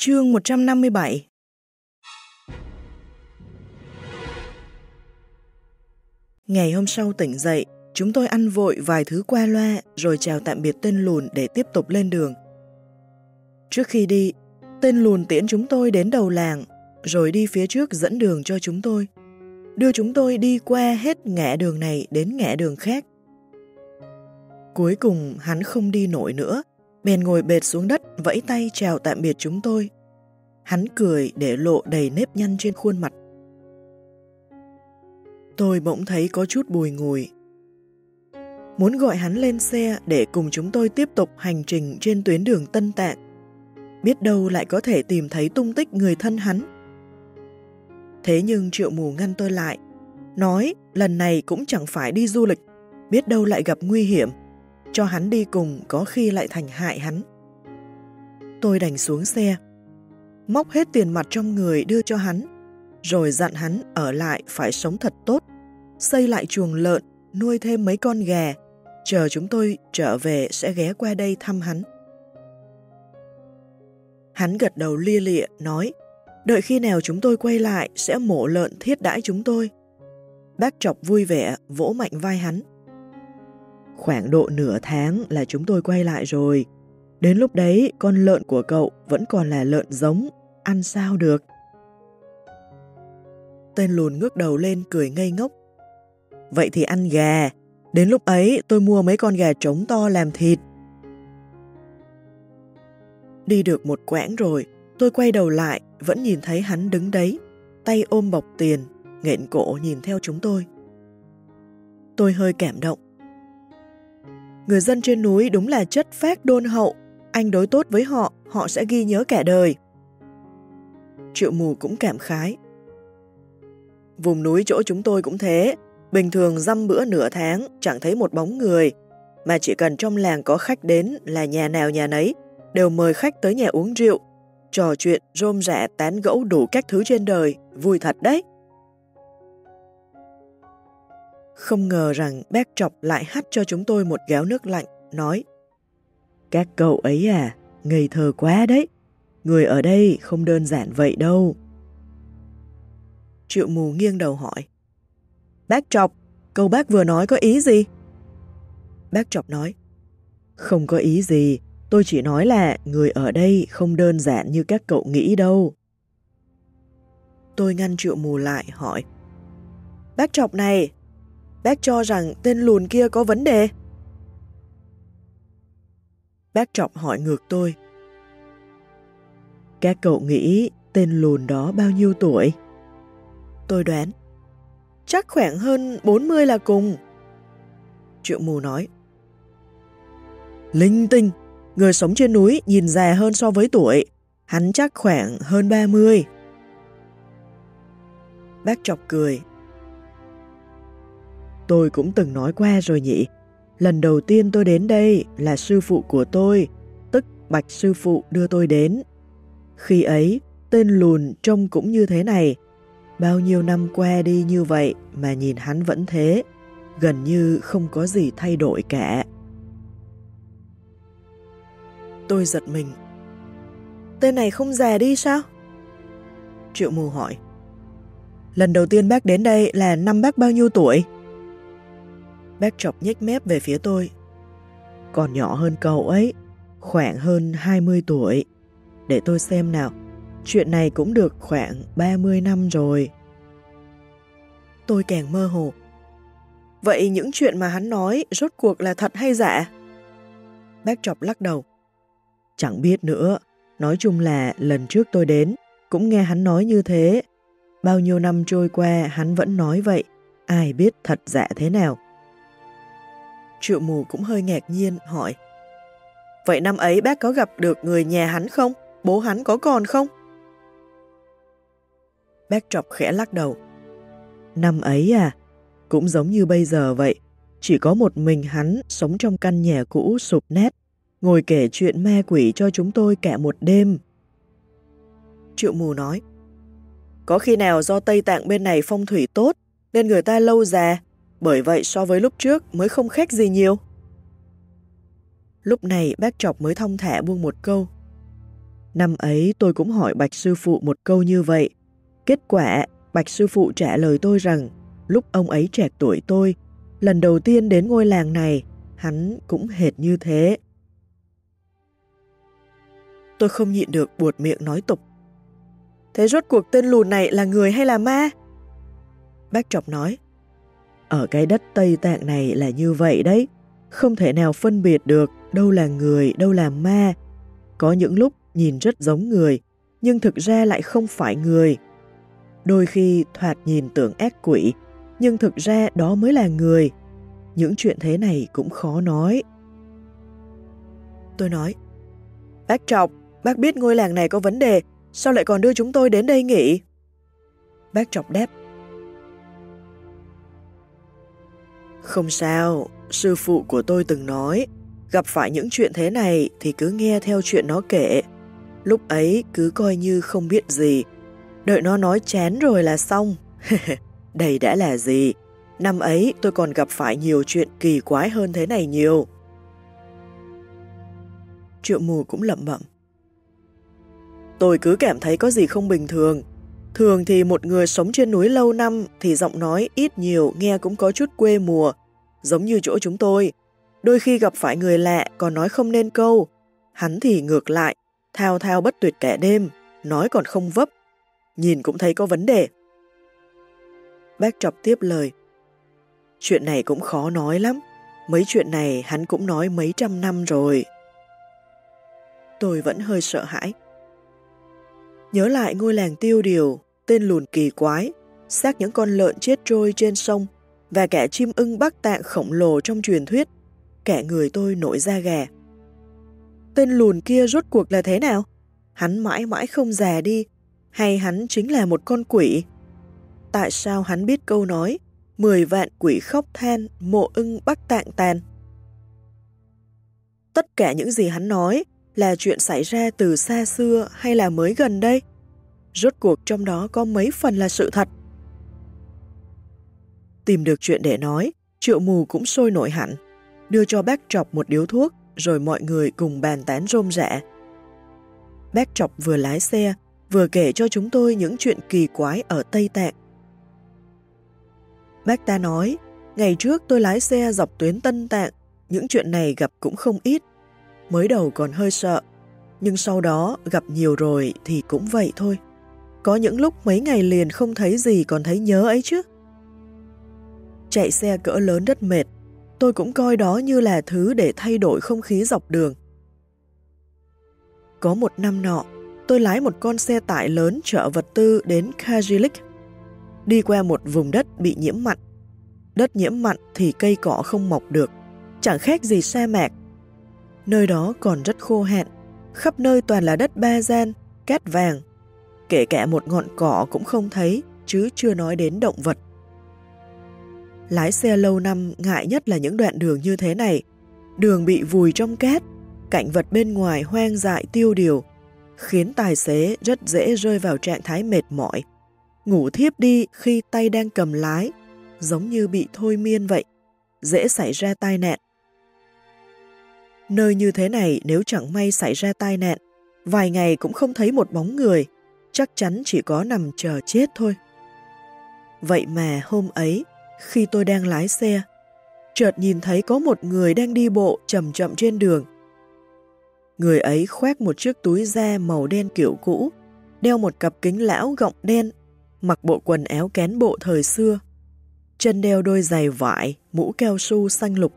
Chương 157 Ngày hôm sau tỉnh dậy, chúng tôi ăn vội vài thứ qua loa rồi chào tạm biệt tên lùn để tiếp tục lên đường. Trước khi đi, tên lùn tiễn chúng tôi đến đầu làng, rồi đi phía trước dẫn đường cho chúng tôi, đưa chúng tôi đi qua hết ngã đường này đến ngã đường khác. Cuối cùng hắn không đi nổi nữa, bèn ngồi bệt xuống đất vẫy tay chào tạm biệt chúng tôi. Hắn cười để lộ đầy nếp nhăn trên khuôn mặt. Tôi bỗng thấy có chút bùi ngùi. Muốn gọi hắn lên xe để cùng chúng tôi tiếp tục hành trình trên tuyến đường Tân Tạng. Biết đâu lại có thể tìm thấy tung tích người thân hắn. Thế nhưng triệu mù ngăn tôi lại, nói lần này cũng chẳng phải đi du lịch, biết đâu lại gặp nguy hiểm, cho hắn đi cùng có khi lại thành hại hắn. Tôi đành xuống xe, móc hết tiền mặt trong người đưa cho hắn, rồi dặn hắn ở lại phải sống thật tốt, xây lại chuồng lợn, nuôi thêm mấy con gà, chờ chúng tôi trở về sẽ ghé qua đây thăm hắn. Hắn gật đầu lia lịa, nói, đợi khi nào chúng tôi quay lại sẽ mổ lợn thiết đãi chúng tôi. Bác chọc vui vẻ, vỗ mạnh vai hắn. Khoảng độ nửa tháng là chúng tôi quay lại rồi. Đến lúc đấy, con lợn của cậu vẫn còn là lợn giống, ăn sao được. Tên lùn ngước đầu lên cười ngây ngốc. Vậy thì ăn gà. Đến lúc ấy tôi mua mấy con gà trống to làm thịt. Đi được một quãng rồi, tôi quay đầu lại, vẫn nhìn thấy hắn đứng đấy, tay ôm bọc tiền, nghẹn cổ nhìn theo chúng tôi. Tôi hơi cảm động. Người dân trên núi đúng là chất phác đôn hậu, anh đối tốt với họ, họ sẽ ghi nhớ cả đời. Triệu mù cũng cảm khái. Vùng núi chỗ chúng tôi cũng thế, bình thường dăm bữa nửa tháng chẳng thấy một bóng người, mà chỉ cần trong làng có khách đến là nhà nào nhà nấy, đều mời khách tới nhà uống rượu, trò chuyện, rôm rã, tán gẫu đủ các thứ trên đời, vui thật đấy. Không ngờ rằng bác trọc lại hắt cho chúng tôi một gáo nước lạnh, nói Các cậu ấy à, ngây thơ quá đấy, người ở đây không đơn giản vậy đâu. Triệu mù nghiêng đầu hỏi Bác trọc, câu bác vừa nói có ý gì? Bác trọc nói Không có ý gì, tôi chỉ nói là người ở đây không đơn giản như các cậu nghĩ đâu. Tôi ngăn triệu mù lại hỏi Bác trọc này, Bác cho rằng tên lùn kia có vấn đề. Bác trọng hỏi ngược tôi. Các cậu nghĩ tên lùn đó bao nhiêu tuổi? Tôi đoán. Chắc khoảng hơn 40 là cùng. Triệu mù nói. Linh tinh, người sống trên núi nhìn già hơn so với tuổi. Hắn chắc khoảng hơn 30. Bác chọc cười, Tôi cũng từng nói qua rồi nhỉ. Lần đầu tiên tôi đến đây là sư phụ của tôi, tức Bạch sư phụ đưa tôi đến. Khi ấy, tên lùn trông cũng như thế này. Bao nhiêu năm qua đi như vậy mà nhìn hắn vẫn thế, gần như không có gì thay đổi cả. Tôi giật mình. Tên này không già đi sao? Triệu mù hỏi. Lần đầu tiên bác đến đây là năm bác bao nhiêu tuổi? Bác chọc nhếch mép về phía tôi. Còn nhỏ hơn cậu ấy, khoảng hơn 20 tuổi. Để tôi xem nào, chuyện này cũng được khoảng 30 năm rồi. Tôi càng mơ hồ. Vậy những chuyện mà hắn nói rốt cuộc là thật hay giả? Bác chọc lắc đầu. Chẳng biết nữa, nói chung là lần trước tôi đến, cũng nghe hắn nói như thế. Bao nhiêu năm trôi qua hắn vẫn nói vậy, ai biết thật giả thế nào. Triệu mù cũng hơi ngạc nhiên, hỏi. Vậy năm ấy bác có gặp được người nhà hắn không? Bố hắn có còn không? Bác trọc khẽ lắc đầu. Năm ấy à? Cũng giống như bây giờ vậy. Chỉ có một mình hắn sống trong căn nhà cũ sụp nét, ngồi kể chuyện ma quỷ cho chúng tôi cả một đêm. Triệu mù nói, có khi nào do Tây Tạng bên này phong thủy tốt, nên người ta lâu già, bởi vậy so với lúc trước mới không khác gì nhiều. Lúc này bác chọc mới thông thả buông một câu. Năm ấy tôi cũng hỏi Bạch Sư Phụ một câu như vậy. Kết quả, Bạch Sư Phụ trả lời tôi rằng lúc ông ấy trẻ tuổi tôi, lần đầu tiên đến ngôi làng này, hắn cũng hệt như thế. Tôi không nhịn được buột miệng nói tục. Thế rốt cuộc tên lùn này là người hay là ma? Bác chọc nói, ở cái đất Tây Tạng này là như vậy đấy, không thể nào phân biệt được đâu là người, đâu là ma. Có những lúc nhìn rất giống người, nhưng thực ra lại không phải người. Đôi khi thoạt nhìn tưởng ác quỷ, nhưng thực ra đó mới là người. Những chuyện thế này cũng khó nói. Tôi nói, Bác Trọc, bác biết ngôi làng này có vấn đề, sao lại còn đưa chúng tôi đến đây nghỉ? Bác Trọc đáp, Không sao, sư phụ của tôi từng nói, gặp phải những chuyện thế này thì cứ nghe theo chuyện nó kể. Lúc ấy cứ coi như không biết gì, đợi nó nói chán rồi là xong. Đây đã là gì? Năm ấy tôi còn gặp phải nhiều chuyện kỳ quái hơn thế này nhiều. Triệu mù cũng lẩm bẩm. Tôi cứ cảm thấy có gì không bình thường. Thường thì một người sống trên núi lâu năm thì giọng nói ít nhiều nghe cũng có chút quê mùa, giống như chỗ chúng tôi. Đôi khi gặp phải người lạ còn nói không nên câu, hắn thì ngược lại, thao thao bất tuyệt kẻ đêm, nói còn không vấp, nhìn cũng thấy có vấn đề. Bác chọc tiếp lời. Chuyện này cũng khó nói lắm, mấy chuyện này hắn cũng nói mấy trăm năm rồi. Tôi vẫn hơi sợ hãi. Nhớ lại ngôi làng tiêu điều, tên lùn kỳ quái, xác những con lợn chết trôi trên sông và cả chim ưng bắc tạng khổng lồ trong truyền thuyết, cả người tôi nổi da gà. Tên lùn kia rốt cuộc là thế nào? Hắn mãi mãi không già đi, hay hắn chính là một con quỷ? Tại sao hắn biết câu nói, mười vạn quỷ khóc than, mộ ưng bắc tạng tàn? Tất cả những gì hắn nói là chuyện xảy ra từ xa xưa hay là mới gần đây? Rốt cuộc trong đó có mấy phần là sự thật? Tìm được chuyện để nói, triệu mù cũng sôi nổi hẳn, đưa cho bác trọc một điếu thuốc, rồi mọi người cùng bàn tán rôm rạ. Bác trọc vừa lái xe, vừa kể cho chúng tôi những chuyện kỳ quái ở Tây Tạng. Bác ta nói, ngày trước tôi lái xe dọc tuyến Tân Tạng, những chuyện này gặp cũng không ít. Mới đầu còn hơi sợ, nhưng sau đó gặp nhiều rồi thì cũng vậy thôi. Có những lúc mấy ngày liền không thấy gì còn thấy nhớ ấy chứ. Chạy xe cỡ lớn rất mệt, tôi cũng coi đó như là thứ để thay đổi không khí dọc đường. Có một năm nọ, tôi lái một con xe tải lớn chở vật tư đến Kajilik, đi qua một vùng đất bị nhiễm mặn. Đất nhiễm mặn thì cây cỏ không mọc được, chẳng khác gì sa mạc. Nơi đó còn rất khô hạn, khắp nơi toàn là đất ba gian, cát vàng. Kể cả một ngọn cỏ cũng không thấy, chứ chưa nói đến động vật. Lái xe lâu năm ngại nhất là những đoạn đường như thế này. Đường bị vùi trong cát, cảnh vật bên ngoài hoang dại tiêu điều, khiến tài xế rất dễ rơi vào trạng thái mệt mỏi. Ngủ thiếp đi khi tay đang cầm lái, giống như bị thôi miên vậy, dễ xảy ra tai nạn. Nơi như thế này nếu chẳng may xảy ra tai nạn, vài ngày cũng không thấy một bóng người, chắc chắn chỉ có nằm chờ chết thôi. Vậy mà hôm ấy, khi tôi đang lái xe, chợt nhìn thấy có một người đang đi bộ chậm chậm trên đường. Người ấy khoác một chiếc túi da màu đen kiểu cũ, đeo một cặp kính lão gọng đen, mặc bộ quần áo kén bộ thời xưa. Chân đeo đôi giày vải, mũ keo su xanh lục.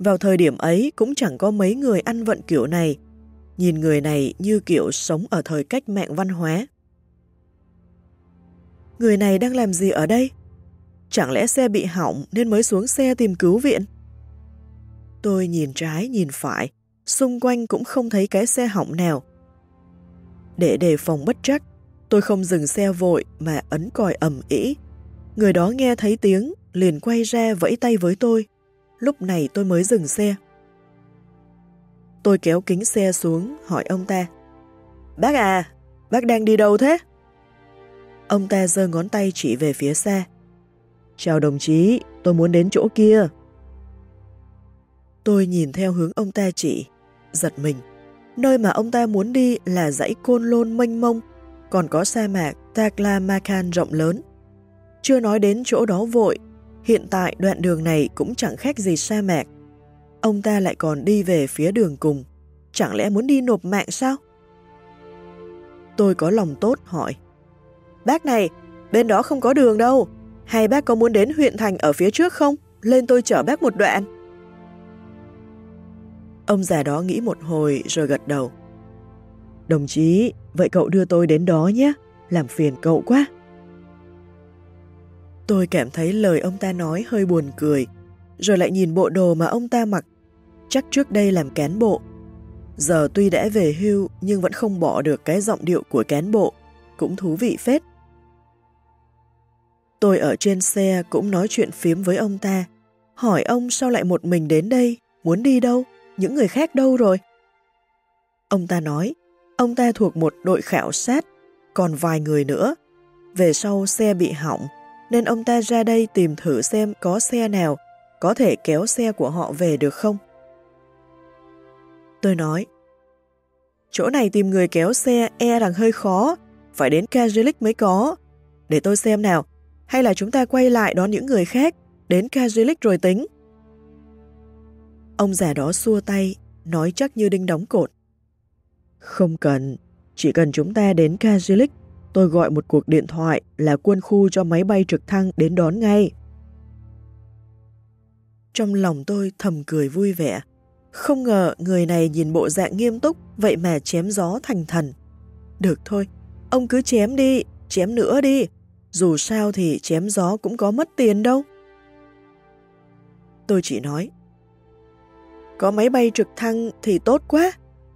Vào thời điểm ấy cũng chẳng có mấy người ăn vận kiểu này, nhìn người này như kiểu sống ở thời cách mạng văn hóa. Người này đang làm gì ở đây? Chẳng lẽ xe bị hỏng nên mới xuống xe tìm cứu viện? Tôi nhìn trái nhìn phải, xung quanh cũng không thấy cái xe hỏng nào. Để đề phòng bất trắc, tôi không dừng xe vội mà ấn còi ầm ĩ. Người đó nghe thấy tiếng, liền quay ra vẫy tay với tôi. Lúc này tôi mới dừng xe. Tôi kéo kính xe xuống, hỏi ông ta. Bác à, bác đang đi đâu thế? Ông ta giơ ngón tay chỉ về phía xa. Chào đồng chí, tôi muốn đến chỗ kia. Tôi nhìn theo hướng ông ta chỉ, giật mình. Nơi mà ông ta muốn đi là dãy côn lôn mênh mông, còn có sa mạc Taklamakan rộng lớn. Chưa nói đến chỗ đó vội, hiện tại đoạn đường này cũng chẳng khác gì sa mạc. Ông ta lại còn đi về phía đường cùng, chẳng lẽ muốn đi nộp mạng sao? Tôi có lòng tốt hỏi. Bác này, bên đó không có đường đâu, hay bác có muốn đến huyện thành ở phía trước không? Lên tôi chở bác một đoạn. Ông già đó nghĩ một hồi rồi gật đầu. Đồng chí, vậy cậu đưa tôi đến đó nhé, làm phiền cậu quá. Tôi cảm thấy lời ông ta nói hơi buồn cười, rồi lại nhìn bộ đồ mà ông ta mặc. Chắc trước đây làm cán bộ. Giờ tuy đã về hưu nhưng vẫn không bỏ được cái giọng điệu của cán bộ, cũng thú vị phết. Tôi ở trên xe cũng nói chuyện phiếm với ông ta, hỏi ông sao lại một mình đến đây, muốn đi đâu, những người khác đâu rồi? Ông ta nói, ông ta thuộc một đội khảo sát, còn vài người nữa. Về sau xe bị hỏng, nên ông ta ra đây tìm thử xem có xe nào có thể kéo xe của họ về được không. Tôi nói, chỗ này tìm người kéo xe e rằng hơi khó, phải đến Kajilik mới có. Để tôi xem nào, hay là chúng ta quay lại đón những người khác, đến Kajilik rồi tính. Ông già đó xua tay, nói chắc như đinh đóng cột. Không cần, chỉ cần chúng ta đến Kajilik, tôi gọi một cuộc điện thoại là quân khu cho máy bay trực thăng đến đón ngay. Trong lòng tôi thầm cười vui vẻ. Không ngờ người này nhìn bộ dạng nghiêm túc, vậy mà chém gió thành thần. Được thôi, ông cứ chém đi, chém nữa đi. Dù sao thì chém gió cũng có mất tiền đâu. Tôi chỉ nói, có máy bay trực thăng thì tốt quá.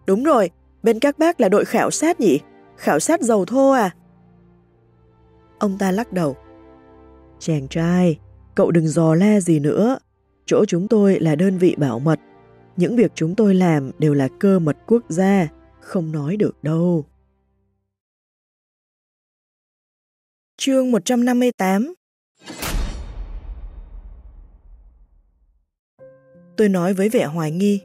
Đúng rồi, bên các bác là đội khảo sát nhỉ? Khảo sát dầu thô à? Ông ta lắc đầu. Chàng trai, cậu đừng dò la gì nữa. Chỗ chúng tôi là đơn vị bảo mật. Những việc chúng tôi làm đều là cơ mật quốc gia, không nói được đâu. Chương 158 Tôi nói với vẻ hoài nghi.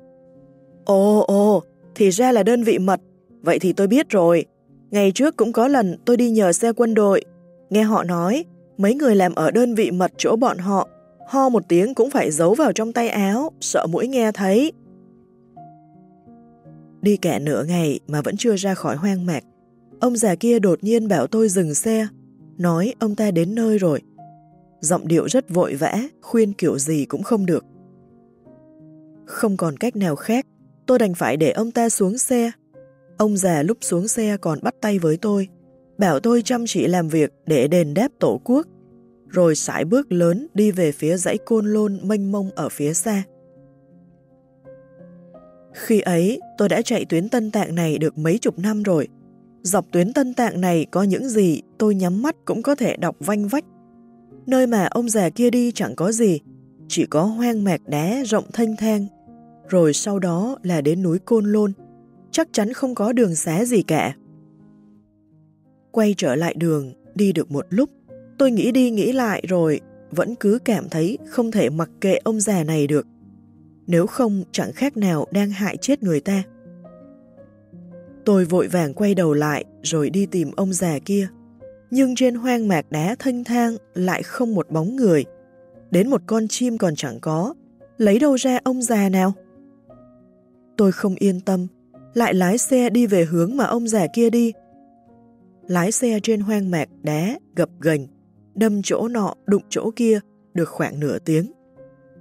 Ồ, ồ, thì ra là đơn vị mật. Vậy thì tôi biết rồi. Ngày trước cũng có lần tôi đi nhờ xe quân đội. Nghe họ nói, mấy người làm ở đơn vị mật chỗ bọn họ, ho một tiếng cũng phải giấu vào trong tay áo, sợ mũi nghe thấy. Đi cả nửa ngày mà vẫn chưa ra khỏi hoang mạc. Ông già kia đột nhiên bảo tôi dừng xe, nói ông ta đến nơi rồi. Giọng điệu rất vội vã, khuyên kiểu gì cũng không được. Không còn cách nào khác, tôi đành phải để ông ta xuống xe. Ông già lúc xuống xe còn bắt tay với tôi, bảo tôi chăm chỉ làm việc để đền đáp tổ quốc, rồi sải bước lớn đi về phía dãy côn lôn mênh mông ở phía xa. Khi ấy, tôi đã chạy tuyến Tân Tạng này được mấy chục năm rồi. Dọc tuyến Tân Tạng này có những gì tôi nhắm mắt cũng có thể đọc vanh vách. Nơi mà ông già kia đi chẳng có gì, chỉ có hoang mạc đá rộng thanh thang rồi sau đó là đến núi Côn Lôn, chắc chắn không có đường xá gì cả. Quay trở lại đường, đi được một lúc, tôi nghĩ đi nghĩ lại rồi, vẫn cứ cảm thấy không thể mặc kệ ông già này được. Nếu không chẳng khác nào đang hại chết người ta. Tôi vội vàng quay đầu lại rồi đi tìm ông già kia. Nhưng trên hoang mạc đá thanh thang lại không một bóng người. Đến một con chim còn chẳng có. Lấy đâu ra ông già nào? Tôi không yên tâm, lại lái xe đi về hướng mà ông già kia đi. Lái xe trên hoang mạc đá, gập gành, đâm chỗ nọ, đụng chỗ kia, được khoảng nửa tiếng.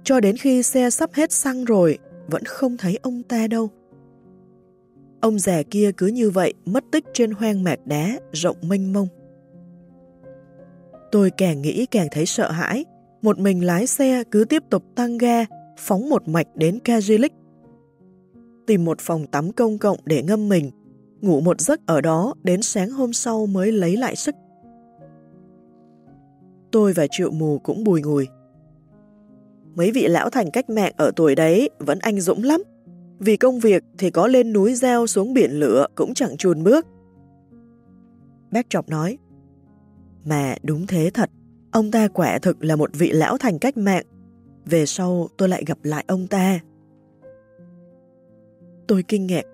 Cho đến khi xe sắp hết xăng rồi, vẫn không thấy ông ta đâu. Ông già kia cứ như vậy mất tích trên hoang mạc đá rộng mênh mông. Tôi càng nghĩ càng thấy sợ hãi, một mình lái xe cứ tiếp tục tăng ga, phóng một mạch đến Kajilik tìm một phòng tắm công cộng để ngâm mình, ngủ một giấc ở đó đến sáng hôm sau mới lấy lại sức. Tôi và triệu mù cũng bùi ngùi. Mấy vị lão thành cách mạng ở tuổi đấy vẫn anh dũng lắm. Vì công việc thì có lên núi gieo xuống biển lửa cũng chẳng chùn bước. Bác Trọc nói, Mà đúng thế thật, ông ta quả thực là một vị lão thành cách mạng. Về sau tôi lại gặp lại ông ta. Tôi kinh ngạc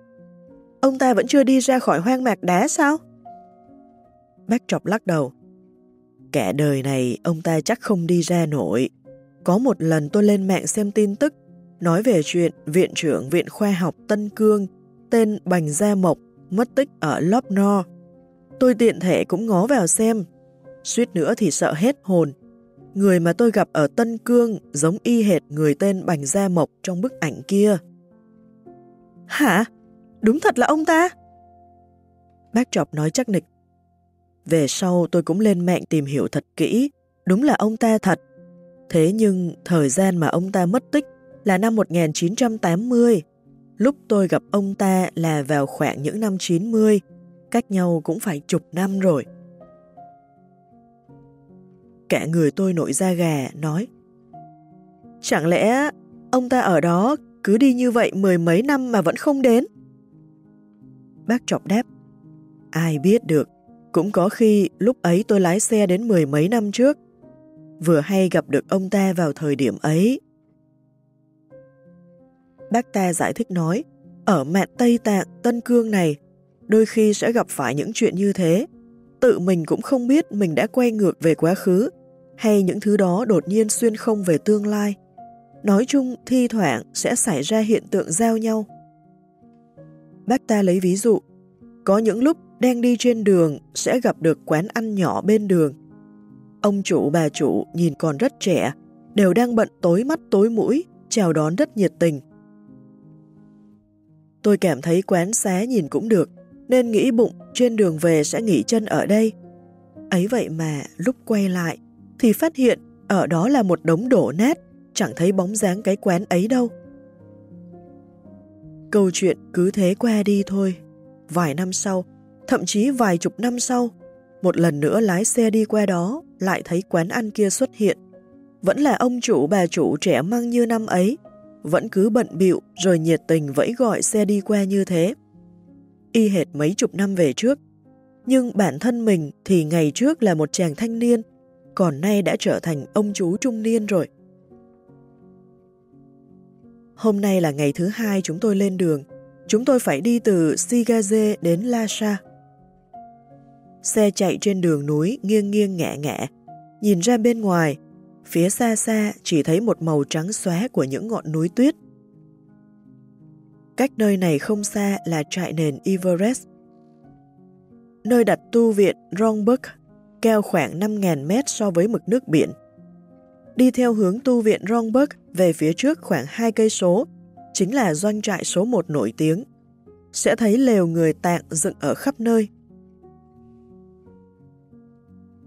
ông ta vẫn chưa đi ra khỏi hoang mạc đá sao? Bác trọc lắc đầu. Cả đời này, ông ta chắc không đi ra nổi. Có một lần tôi lên mạng xem tin tức, nói về chuyện Viện trưởng Viện Khoa học Tân Cương, tên Bành Gia Mộc, mất tích ở Lop No. Tôi tiện thể cũng ngó vào xem. Suýt nữa thì sợ hết hồn. Người mà tôi gặp ở Tân Cương giống y hệt người tên Bành Gia Mộc trong bức ảnh kia. Hả? Đúng thật là ông ta? Bác Chọc nói chắc nịch. Về sau tôi cũng lên mạng tìm hiểu thật kỹ, đúng là ông ta thật. Thế nhưng thời gian mà ông ta mất tích là năm 1980. Lúc tôi gặp ông ta là vào khoảng những năm 90, cách nhau cũng phải chục năm rồi. Cả người tôi nổi da gà, nói Chẳng lẽ ông ta ở đó cứ đi như vậy mười mấy năm mà vẫn không đến? Bác Trọng đáp Ai biết được, cũng có khi lúc ấy tôi lái xe đến mười mấy năm trước, vừa hay gặp được ông ta vào thời điểm ấy. Bác ta giải thích nói, ở mạn Tây Tạng, Tân Cương này, đôi khi sẽ gặp phải những chuyện như thế. Tự mình cũng không biết mình đã quay ngược về quá khứ, hay những thứ đó đột nhiên xuyên không về tương lai. Nói chung, thi thoảng sẽ xảy ra hiện tượng giao nhau. Bác ta lấy ví dụ, có những lúc đang đi trên đường sẽ gặp được quán ăn nhỏ bên đường. Ông chủ bà chủ nhìn còn rất trẻ, đều đang bận tối mắt tối mũi, chào đón rất nhiệt tình. Tôi cảm thấy quán xá nhìn cũng được, nên nghĩ bụng trên đường về sẽ nghỉ chân ở đây. Ấy vậy mà lúc quay lại thì phát hiện ở đó là một đống đổ nát, chẳng thấy bóng dáng cái quán ấy đâu. Câu chuyện cứ thế qua đi thôi. Vài năm sau, thậm chí vài chục năm sau, một lần nữa lái xe đi qua đó, lại thấy quán ăn kia xuất hiện. Vẫn là ông chủ bà chủ trẻ măng như năm ấy, vẫn cứ bận bịu rồi nhiệt tình vẫy gọi xe đi qua như thế. Y hệt mấy chục năm về trước, nhưng bản thân mình thì ngày trước là một chàng thanh niên, còn nay đã trở thành ông chú trung niên rồi. Hôm nay là ngày thứ hai chúng tôi lên đường. Chúng tôi phải đi từ Sigaze đến Lhasa. Xe chạy trên đường núi nghiêng nghiêng ngẹ ngẹ. Nhìn ra bên ngoài, phía xa xa chỉ thấy một màu trắng xóa của những ngọn núi tuyết. Cách nơi này không xa là trại nền Everest. Nơi đặt tu viện Rongbuk cao khoảng 5.000 mét so với mực nước biển. Đi theo hướng tu viện Rongbuk về phía trước khoảng 2 cây số, chính là doanh trại số 1 nổi tiếng. Sẽ thấy lều người tạng dựng ở khắp nơi.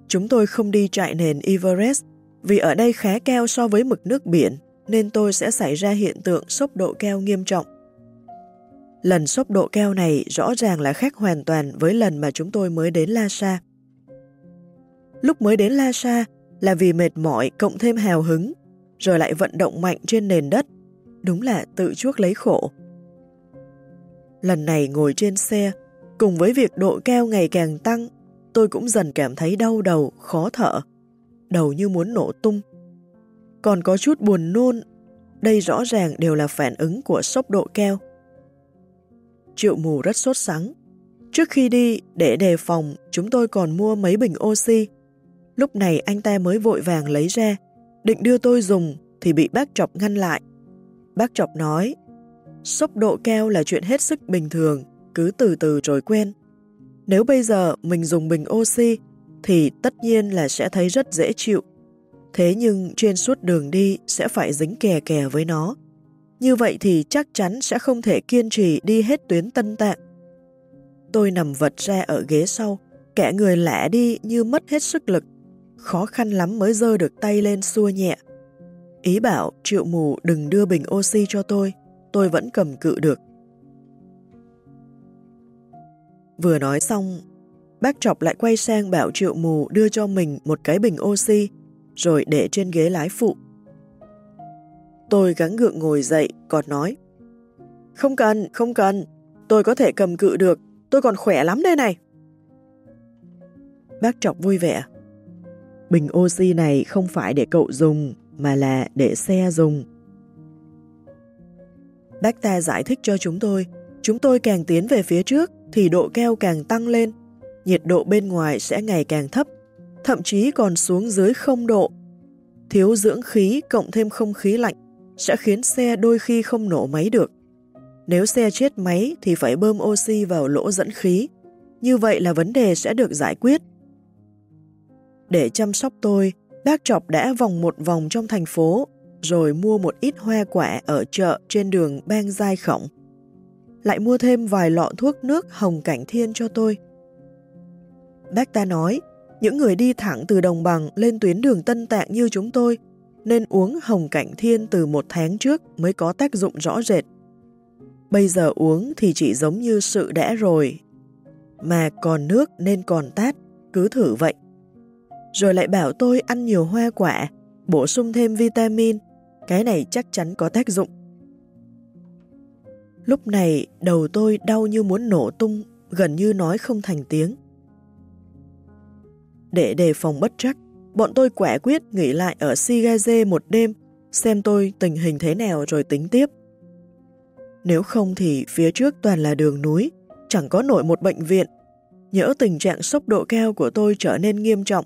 Chúng tôi không đi trại nền Everest vì ở đây khá cao so với mực nước biển nên tôi sẽ xảy ra hiện tượng sốc độ cao nghiêm trọng. Lần sốc độ cao này rõ ràng là khác hoàn toàn với lần mà chúng tôi mới đến Lhasa. Lúc mới đến Lhasa là vì mệt mỏi cộng thêm hào hứng, rồi lại vận động mạnh trên nền đất, đúng là tự chuốc lấy khổ. Lần này ngồi trên xe, cùng với việc độ cao ngày càng tăng, tôi cũng dần cảm thấy đau đầu, khó thở, đầu như muốn nổ tung. Còn có chút buồn nôn, đây rõ ràng đều là phản ứng của sốc độ cao. Triệu mù rất sốt sắng. Trước khi đi, để đề phòng, chúng tôi còn mua mấy bình oxy. Lúc này anh ta mới vội vàng lấy ra, định đưa tôi dùng thì bị bác chọc ngăn lại. Bác chọc nói, sốc độ cao là chuyện hết sức bình thường, cứ từ từ rồi quen. Nếu bây giờ mình dùng bình oxy thì tất nhiên là sẽ thấy rất dễ chịu. Thế nhưng trên suốt đường đi sẽ phải dính kè kè với nó. Như vậy thì chắc chắn sẽ không thể kiên trì đi hết tuyến tân tạng. Tôi nằm vật ra ở ghế sau, kẻ người lẻ đi như mất hết sức lực. Khó khăn lắm mới dơ được tay lên xua nhẹ. Ý bảo triệu mù đừng đưa bình oxy cho tôi, tôi vẫn cầm cự được. Vừa nói xong, bác chọc lại quay sang bảo triệu mù đưa cho mình một cái bình oxy, rồi để trên ghế lái phụ. Tôi gắng gượng ngồi dậy, còn nói, Không cần, không cần, tôi có thể cầm cự được, tôi còn khỏe lắm đây này. Bác chọc vui vẻ. Bình oxy này không phải để cậu dùng, mà là để xe dùng. Bác ta giải thích cho chúng tôi, Chúng tôi càng tiến về phía trước thì độ keo càng tăng lên, nhiệt độ bên ngoài sẽ ngày càng thấp, thậm chí còn xuống dưới 0 độ. Thiếu dưỡng khí cộng thêm không khí lạnh sẽ khiến xe đôi khi không nổ máy được. Nếu xe chết máy thì phải bơm oxy vào lỗ dẫn khí, như vậy là vấn đề sẽ được giải quyết. Để chăm sóc tôi, bác Trọc đã vòng một vòng trong thành phố, rồi mua một ít hoa quả ở chợ trên đường Bang Giai Khổng. Lại mua thêm vài lọ thuốc nước hồng cảnh thiên cho tôi. Bác ta nói, những người đi thẳng từ đồng bằng lên tuyến đường Tân Tạng như chúng tôi nên uống hồng cảnh thiên từ một tháng trước mới có tác dụng rõ rệt. Bây giờ uống thì chỉ giống như sự đã rồi, mà còn nước nên còn tát, cứ thử vậy. Rồi lại bảo tôi ăn nhiều hoa quả, bổ sung thêm vitamin, cái này chắc chắn có tác dụng. Lúc này đầu tôi đau như muốn nổ tung, gần như nói không thành tiếng. Để đề phòng bất trắc, bọn tôi quả quyết nghỉ lại ở Sigaze một đêm, xem tôi tình hình thế nào rồi tính tiếp. Nếu không thì phía trước toàn là đường núi, chẳng có nổi một bệnh viện. Nhỡ tình trạng sốc độ cao của tôi trở nên nghiêm trọng,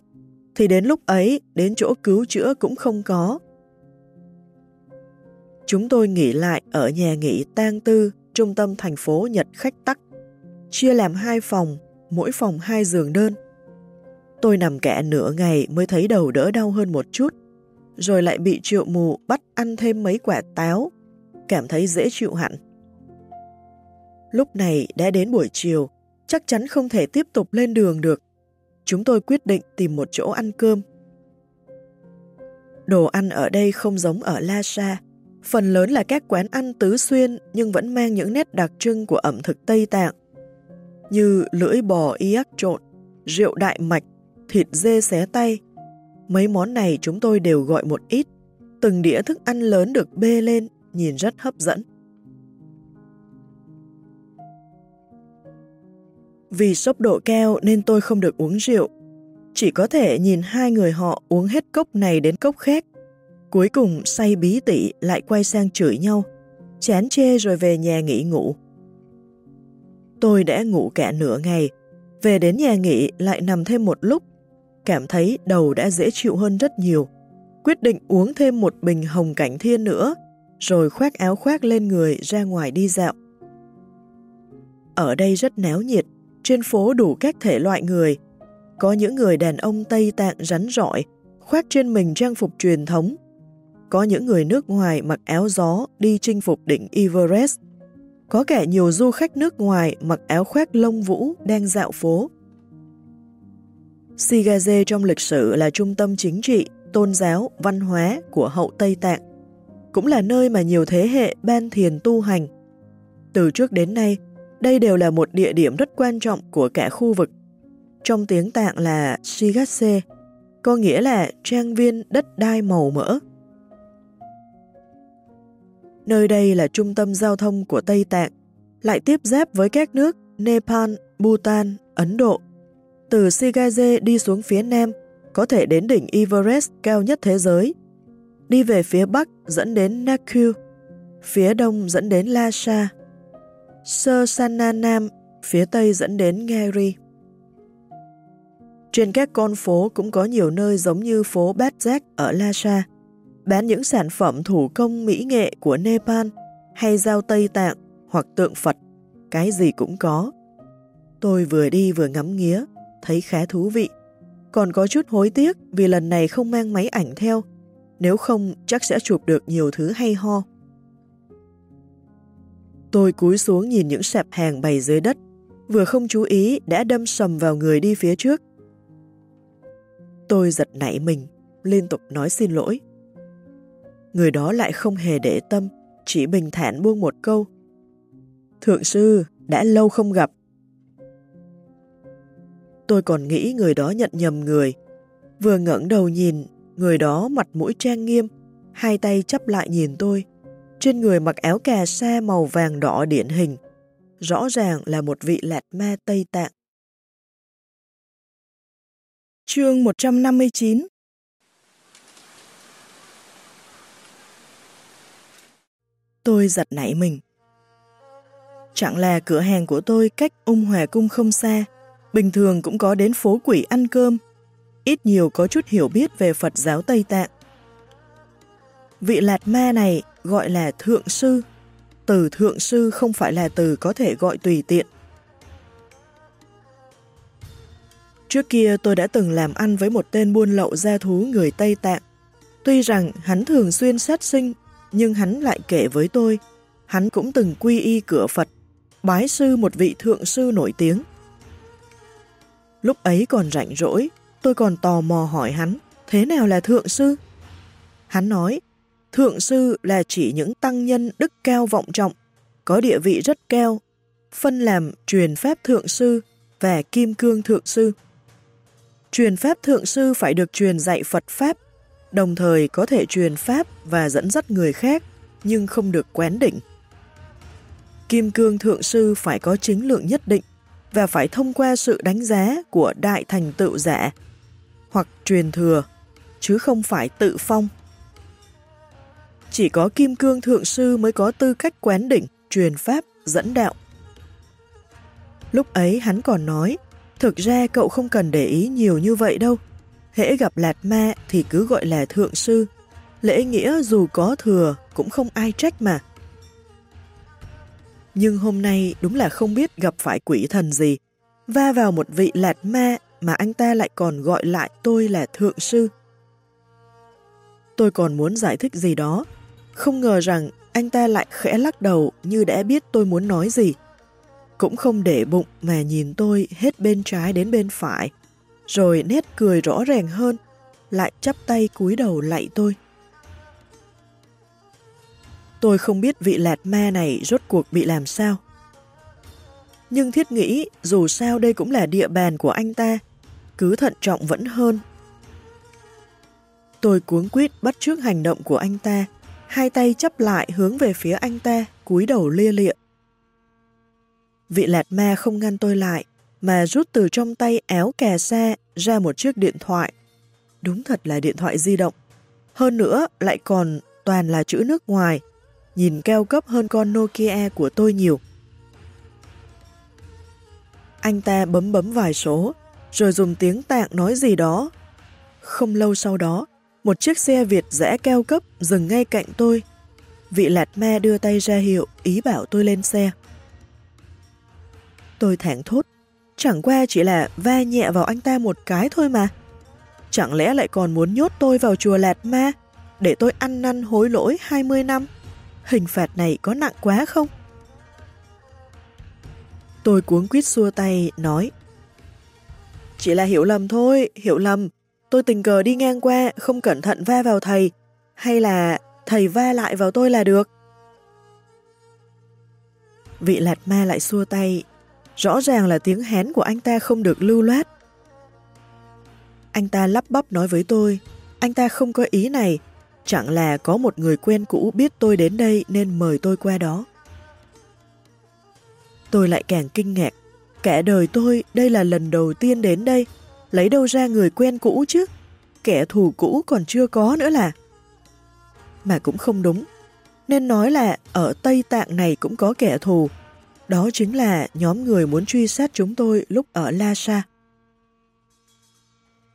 thì đến lúc ấy, đến chỗ cứu chữa cũng không có. Chúng tôi nghỉ lại ở nhà nghỉ Tang Tư, trung tâm thành phố Nhật Khách Tắc, chia làm hai phòng, mỗi phòng hai giường đơn. Tôi nằm kẹ nửa ngày mới thấy đầu đỡ đau hơn một chút, rồi lại bị triệu mù bắt ăn thêm mấy quả táo, cảm thấy dễ chịu hẳn. Lúc này đã đến buổi chiều, chắc chắn không thể tiếp tục lên đường được. Chúng tôi quyết định tìm một chỗ ăn cơm. Đồ ăn ở đây không giống ở Lhasa, phần lớn là các quán ăn tứ xuyên nhưng vẫn mang những nét đặc trưng của ẩm thực Tây Tạng, như lưỡi bò yak trộn, rượu đại mạch, thịt dê xé tay. Mấy món này chúng tôi đều gọi một ít, từng đĩa thức ăn lớn được bê lên, nhìn rất hấp dẫn. Vì sốc độ cao nên tôi không được uống rượu. Chỉ có thể nhìn hai người họ uống hết cốc này đến cốc khác. Cuối cùng say bí tỉ lại quay sang chửi nhau, chán chê rồi về nhà nghỉ ngủ. Tôi đã ngủ cả nửa ngày, về đến nhà nghỉ lại nằm thêm một lúc, cảm thấy đầu đã dễ chịu hơn rất nhiều. Quyết định uống thêm một bình hồng cảnh thiên nữa, rồi khoác áo khoác lên người ra ngoài đi dạo. Ở đây rất náo nhiệt, trên phố đủ các thể loại người. Có những người đàn ông Tây Tạng rắn rỏi, khoác trên mình trang phục truyền thống. Có những người nước ngoài mặc áo gió đi chinh phục đỉnh Everest. Có kẻ nhiều du khách nước ngoài mặc áo khoác lông vũ đang dạo phố. Sigaze trong lịch sử là trung tâm chính trị, tôn giáo, văn hóa của hậu Tây Tạng. Cũng là nơi mà nhiều thế hệ ban thiền tu hành. Từ trước đến nay, đây đều là một địa điểm rất quan trọng của cả khu vực. Trong tiếng tạng là Shigatse, có nghĩa là trang viên đất đai màu mỡ. Nơi đây là trung tâm giao thông của Tây Tạng, lại tiếp giáp với các nước Nepal, Bhutan, Ấn Độ. Từ Shigaze đi xuống phía nam, có thể đến đỉnh Everest cao nhất thế giới. Đi về phía bắc dẫn đến Nakku, phía đông dẫn đến Lhasa, Sơ Sana Nam, phía tây dẫn đến Gary. Trên các con phố cũng có nhiều nơi giống như phố Bát Giác ở Lhasa, bán những sản phẩm thủ công mỹ nghệ của Nepal hay giao Tây Tạng hoặc tượng Phật, cái gì cũng có. Tôi vừa đi vừa ngắm nghía, thấy khá thú vị. Còn có chút hối tiếc vì lần này không mang máy ảnh theo, nếu không chắc sẽ chụp được nhiều thứ hay ho. Tôi cúi xuống nhìn những sạp hàng bày dưới đất, vừa không chú ý đã đâm sầm vào người đi phía trước. Tôi giật nảy mình, liên tục nói xin lỗi. Người đó lại không hề để tâm, chỉ bình thản buông một câu. Thượng sư, đã lâu không gặp. Tôi còn nghĩ người đó nhận nhầm người. Vừa ngẩng đầu nhìn, người đó mặt mũi trang nghiêm, hai tay chắp lại nhìn tôi, trên người mặc áo cà sa màu vàng đỏ điển hình, rõ ràng là một vị lạt ma Tây Tạng. Chương 159 Tôi giật nảy mình. Chẳng là cửa hàng của tôi cách ung hòa cung không xa, bình thường cũng có đến phố quỷ ăn cơm, ít nhiều có chút hiểu biết về Phật giáo Tây Tạng. Vị Lạt Ma này gọi là Thượng Sư, từ Thượng Sư không phải là từ có thể gọi tùy tiện. Trước kia tôi đã từng làm ăn với một tên buôn lậu gia thú người Tây Tạng. Tuy rằng hắn thường xuyên sát sinh, nhưng hắn lại kể với tôi, hắn cũng từng quy y cửa Phật, bái sư một vị thượng sư nổi tiếng. Lúc ấy còn rảnh rỗi, tôi còn tò mò hỏi hắn, thế nào là thượng sư? Hắn nói, thượng sư là chỉ những tăng nhân đức cao vọng trọng, có địa vị rất cao, phân làm truyền pháp thượng sư và kim cương thượng sư. Truyền Pháp Thượng Sư phải được truyền dạy Phật Pháp, đồng thời có thể truyền Pháp và dẫn dắt người khác, nhưng không được quán đỉnh. Kim Cương Thượng Sư phải có chính lượng nhất định và phải thông qua sự đánh giá của đại thành tựu giả hoặc truyền thừa, chứ không phải tự phong. Chỉ có Kim Cương Thượng Sư mới có tư cách quán đỉnh, truyền Pháp, dẫn đạo. Lúc ấy hắn còn nói, Thực ra cậu không cần để ý nhiều như vậy đâu. Hễ gặp Lạt Ma thì cứ gọi là thượng sư. Lễ nghĩa dù có thừa cũng không ai trách mà. Nhưng hôm nay đúng là không biết gặp phải quỷ thần gì. Va vào một vị Lạt Ma mà anh ta lại còn gọi lại tôi là thượng sư. Tôi còn muốn giải thích gì đó. Không ngờ rằng anh ta lại khẽ lắc đầu như đã biết tôi muốn nói gì cũng không để bụng mà nhìn tôi hết bên trái đến bên phải, rồi nét cười rõ ràng hơn, lại chắp tay cúi đầu lạy tôi. Tôi không biết vị lạt ma này rốt cuộc bị làm sao. Nhưng thiết nghĩ dù sao đây cũng là địa bàn của anh ta, cứ thận trọng vẫn hơn. Tôi cuống quýt bắt trước hành động của anh ta, hai tay chấp lại hướng về phía anh ta, cúi đầu lia lịa. Vị lạt ma không ngăn tôi lại, mà rút từ trong tay éo kè xe ra một chiếc điện thoại. Đúng thật là điện thoại di động. Hơn nữa lại còn toàn là chữ nước ngoài, nhìn keo cấp hơn con Nokia của tôi nhiều. Anh ta bấm bấm vài số, rồi dùng tiếng tạng nói gì đó. Không lâu sau đó, một chiếc xe Việt rẽ keo cấp dừng ngay cạnh tôi. Vị lạt ma đưa tay ra hiệu, ý bảo tôi lên xe. Tôi thảng thốt, chẳng qua chỉ là va nhẹ vào anh ta một cái thôi mà. Chẳng lẽ lại còn muốn nhốt tôi vào chùa Lạt Ma để tôi ăn năn hối lỗi 20 năm? Hình phạt này có nặng quá không? Tôi cuống quýt xua tay, nói Chỉ là hiểu lầm thôi, hiểu lầm. Tôi tình cờ đi ngang qua, không cẩn thận va vào thầy. Hay là thầy va lại vào tôi là được? Vị lạt ma lại xua tay, Rõ ràng là tiếng hén của anh ta không được lưu loát. Anh ta lắp bắp nói với tôi, anh ta không có ý này, chẳng là có một người quen cũ biết tôi đến đây nên mời tôi qua đó. Tôi lại càng kinh ngạc, cả đời tôi đây là lần đầu tiên đến đây, lấy đâu ra người quen cũ chứ, kẻ thù cũ còn chưa có nữa là. Mà cũng không đúng, nên nói là ở Tây Tạng này cũng có kẻ thù, đó chính là nhóm người muốn truy sát chúng tôi lúc ở Lhasa.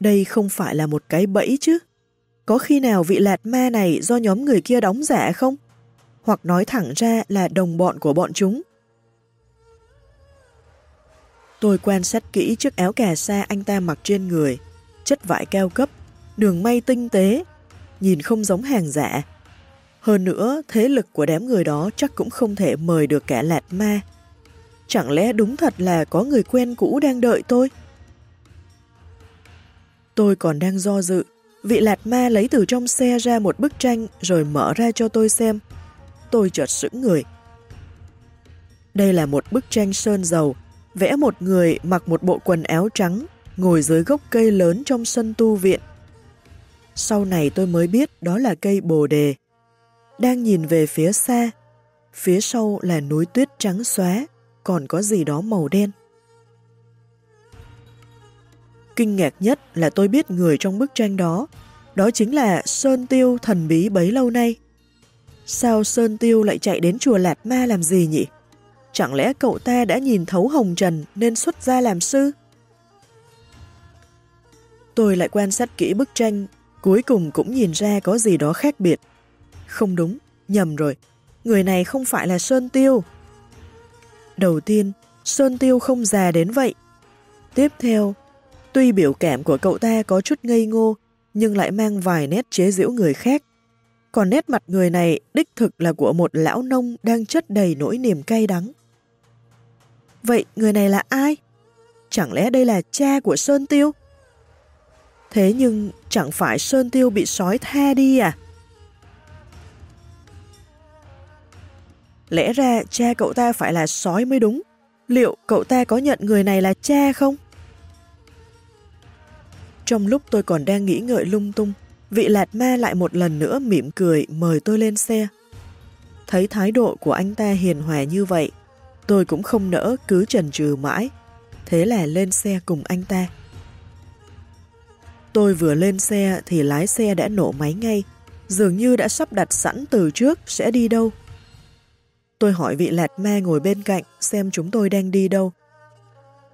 Đây không phải là một cái bẫy chứ? Có khi nào vị lạt ma này do nhóm người kia đóng giả không? Hoặc nói thẳng ra là đồng bọn của bọn chúng? Tôi quan sát kỹ chiếc áo cà sa anh ta mặc trên người, chất vải cao cấp, đường may tinh tế, nhìn không giống hàng giả. Hơn nữa, thế lực của đám người đó chắc cũng không thể mời được kẻ lạt ma Chẳng lẽ đúng thật là có người quen cũ đang đợi tôi? Tôi còn đang do dự, vị lạt ma lấy từ trong xe ra một bức tranh rồi mở ra cho tôi xem. Tôi chợt sững người. Đây là một bức tranh sơn dầu, vẽ một người mặc một bộ quần áo trắng, ngồi dưới gốc cây lớn trong sân tu viện. Sau này tôi mới biết đó là cây bồ đề. Đang nhìn về phía xa, phía sau là núi tuyết trắng xóa, còn có gì đó màu đen. Kinh ngạc nhất là tôi biết người trong bức tranh đó, đó chính là Sơn Tiêu thần bí bấy lâu nay. Sao Sơn Tiêu lại chạy đến chùa Lạt Ma làm gì nhỉ? Chẳng lẽ cậu ta đã nhìn thấu hồng trần nên xuất ra làm sư? Tôi lại quan sát kỹ bức tranh, cuối cùng cũng nhìn ra có gì đó khác biệt. Không đúng, nhầm rồi, người này không phải là Sơn Tiêu. Đầu tiên, Sơn Tiêu không già đến vậy. Tiếp theo, tuy biểu cảm của cậu ta có chút ngây ngô, nhưng lại mang vài nét chế giễu người khác. Còn nét mặt người này đích thực là của một lão nông đang chất đầy nỗi niềm cay đắng. Vậy người này là ai? Chẳng lẽ đây là cha của Sơn Tiêu? Thế nhưng chẳng phải Sơn Tiêu bị sói tha đi à? Lẽ ra cha cậu ta phải là sói mới đúng. Liệu cậu ta có nhận người này là cha không? Trong lúc tôi còn đang nghĩ ngợi lung tung, vị lạt ma lại một lần nữa mỉm cười mời tôi lên xe. Thấy thái độ của anh ta hiền hòa như vậy, tôi cũng không nỡ cứ trần trừ mãi, thế là lên xe cùng anh ta. Tôi vừa lên xe thì lái xe đã nổ máy ngay, dường như đã sắp đặt sẵn từ trước sẽ đi đâu. Tôi hỏi vị lạt ma ngồi bên cạnh xem chúng tôi đang đi đâu.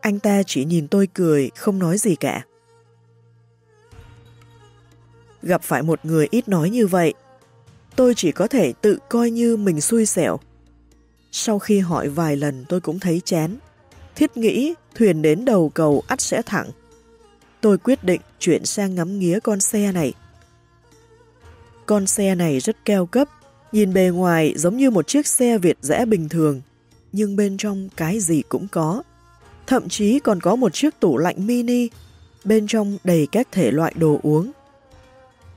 Anh ta chỉ nhìn tôi cười, không nói gì cả. Gặp phải một người ít nói như vậy, tôi chỉ có thể tự coi như mình xui xẻo. Sau khi hỏi vài lần tôi cũng thấy chán. Thiết nghĩ thuyền đến đầu cầu ắt sẽ thẳng. Tôi quyết định chuyển sang ngắm nghía con xe này. Con xe này rất keo cấp, nhìn bề ngoài giống như một chiếc xe Việt rẽ bình thường, nhưng bên trong cái gì cũng có. Thậm chí còn có một chiếc tủ lạnh mini, bên trong đầy các thể loại đồ uống.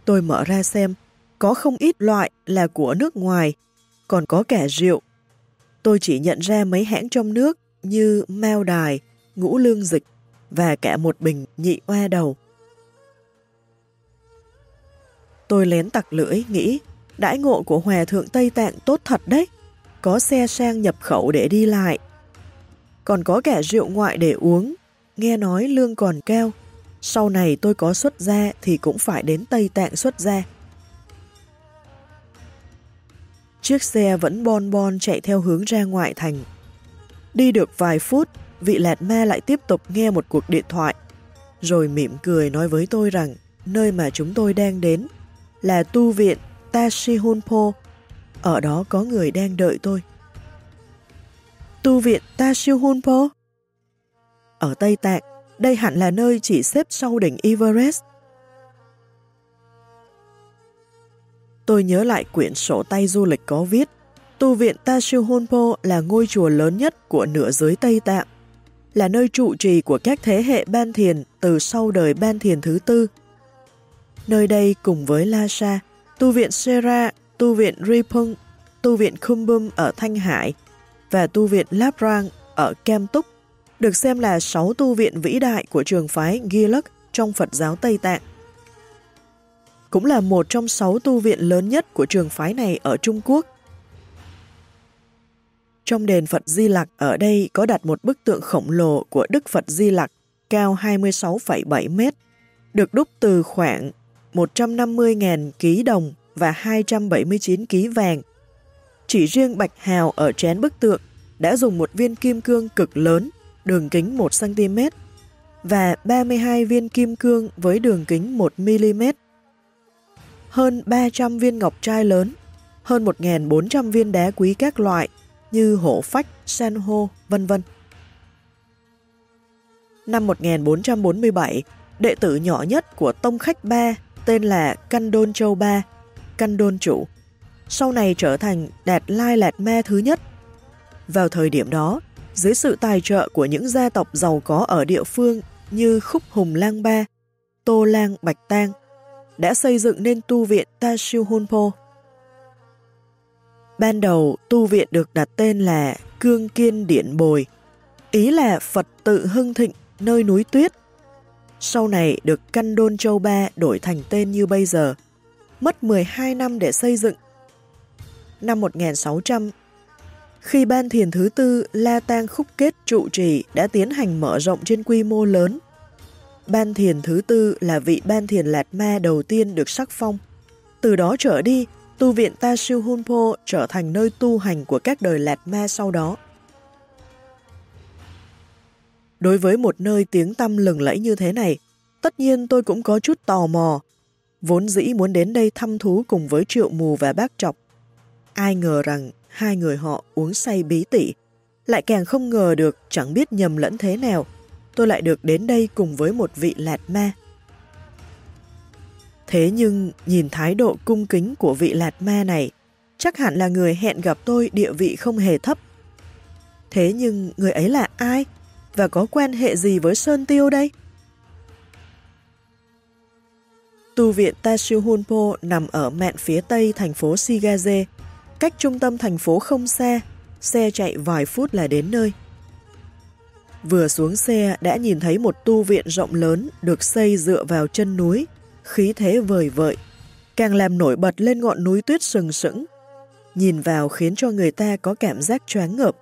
Tôi mở ra xem, có không ít loại là của nước ngoài, còn có cả rượu. Tôi chỉ nhận ra mấy hãng trong nước như Mao Đài, Ngũ Lương Dịch và cả một bình nhị oa đầu. Tôi lén tặc lưỡi nghĩ đãi ngộ của Hòa Thượng Tây Tạng tốt thật đấy, có xe sang nhập khẩu để đi lại. Còn có cả rượu ngoại để uống, nghe nói lương còn cao, sau này tôi có xuất gia thì cũng phải đến Tây Tạng xuất gia. Chiếc xe vẫn bon bon chạy theo hướng ra ngoại thành. Đi được vài phút, vị lạt ma lại tiếp tục nghe một cuộc điện thoại, rồi mỉm cười nói với tôi rằng nơi mà chúng tôi đang đến là tu viện Tashihunpo, ở đó có người đang đợi tôi. Tu viện Tashihunpo? Ở Tây Tạng, đây hẳn là nơi chỉ xếp sau đỉnh Everest. Tôi nhớ lại quyển sổ tay du lịch có viết Tu viện Tashihunpo là ngôi chùa lớn nhất của nửa giới Tây Tạng, là nơi trụ trì của các thế hệ ban thiền từ sau đời ban thiền thứ tư. Nơi đây cùng với Lhasa, tu viện Sera, tu viện Ripung, tu viện Kumbum ở Thanh Hải và tu viện Laprang ở Kem Túc được xem là sáu tu viện vĩ đại của trường phái Gilak trong Phật giáo Tây Tạng. Cũng là một trong sáu tu viện lớn nhất của trường phái này ở Trung Quốc. Trong đền Phật Di Lặc ở đây có đặt một bức tượng khổng lồ của Đức Phật Di Lặc cao 26,7 mét, được đúc từ khoảng 150.000 ký đồng và 279 ký vàng. Chỉ riêng Bạch Hào ở chén bức tượng đã dùng một viên kim cương cực lớn đường kính 1cm và 32 viên kim cương với đường kính 1mm. Hơn 300 viên ngọc trai lớn, hơn 1.400 viên đá quý các loại như hổ phách, san hô, vân vân. Năm 1447, đệ tử nhỏ nhất của Tông Khách Ba tên là Căn Đôn Châu Ba, Căn Đôn Chủ, sau này trở thành Đạt Lai Lạt Ma thứ nhất. Vào thời điểm đó, dưới sự tài trợ của những gia tộc giàu có ở địa phương như Khúc Hùng Lang Ba, Tô Lang Bạch Tang, đã xây dựng nên tu viện Tashu Hunpo. Ban đầu, tu viện được đặt tên là Cương Kiên Điện Bồi, ý là Phật tự hưng thịnh nơi núi tuyết. Sau này được Căn Đôn Châu Ba đổi thành tên như bây giờ, mất 12 năm để xây dựng. Năm 1600, khi ban thiền thứ tư La Tang Khúc Kết trụ trì đã tiến hành mở rộng trên quy mô lớn, ban thiền thứ tư là vị ban thiền Lạt Ma đầu tiên được sắc phong. Từ đó trở đi, tu viện Ta Siêu Hunpo trở thành nơi tu hành của các đời Lạt Ma sau đó. Đối với một nơi tiếng tăm lừng lẫy như thế này, tất nhiên tôi cũng có chút tò mò. Vốn dĩ muốn đến đây thăm thú cùng với triệu mù và bác trọc. Ai ngờ rằng hai người họ uống say bí tỉ, lại càng không ngờ được chẳng biết nhầm lẫn thế nào, tôi lại được đến đây cùng với một vị lạt ma. Thế nhưng nhìn thái độ cung kính của vị lạt ma này, chắc hẳn là người hẹn gặp tôi địa vị không hề thấp. Thế nhưng người ấy là ai? Và có quan hệ gì với Sơn Tiêu đây? Tu viện Tashuhunpo nằm ở mạn phía tây thành phố Shigaze, cách trung tâm thành phố không xa, xe chạy vài phút là đến nơi. Vừa xuống xe đã nhìn thấy một tu viện rộng lớn được xây dựa vào chân núi, khí thế vời vợi, càng làm nổi bật lên ngọn núi tuyết sừng sững. Nhìn vào khiến cho người ta có cảm giác choáng ngợp.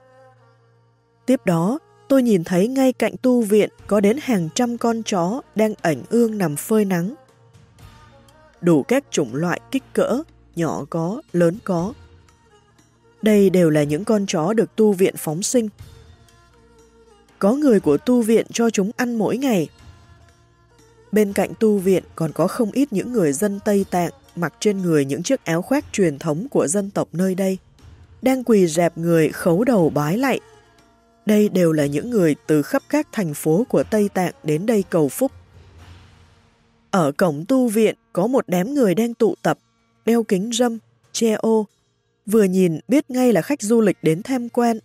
Tiếp đó, tôi nhìn thấy ngay cạnh tu viện có đến hàng trăm con chó đang ảnh ương nằm phơi nắng. Đủ các chủng loại kích cỡ, nhỏ có, lớn có. Đây đều là những con chó được tu viện phóng sinh. Có người của tu viện cho chúng ăn mỗi ngày. Bên cạnh tu viện còn có không ít những người dân Tây Tạng mặc trên người những chiếc áo khoác truyền thống của dân tộc nơi đây, đang quỳ rạp người khấu đầu bái lạy đây đều là những người từ khắp các thành phố của Tây Tạng đến đây cầu phúc. Ở cổng tu viện có một đám người đang tụ tập, đeo kính râm, che ô. Vừa nhìn biết ngay là khách du lịch đến tham quan.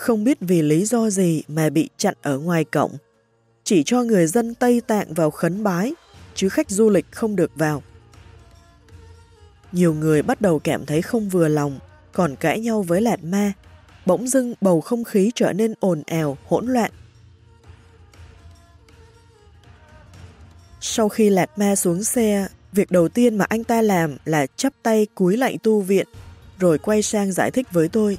Không biết vì lý do gì mà bị chặn ở ngoài cổng. Chỉ cho người dân Tây Tạng vào khấn bái, chứ khách du lịch không được vào. Nhiều người bắt đầu cảm thấy không vừa lòng, còn cãi nhau với Lạt Ma, bỗng dưng bầu không khí trở nên ồn ào, hỗn loạn. Sau khi Lạt Ma xuống xe, việc đầu tiên mà anh ta làm là chắp tay cúi lạy tu viện, rồi quay sang giải thích với tôi.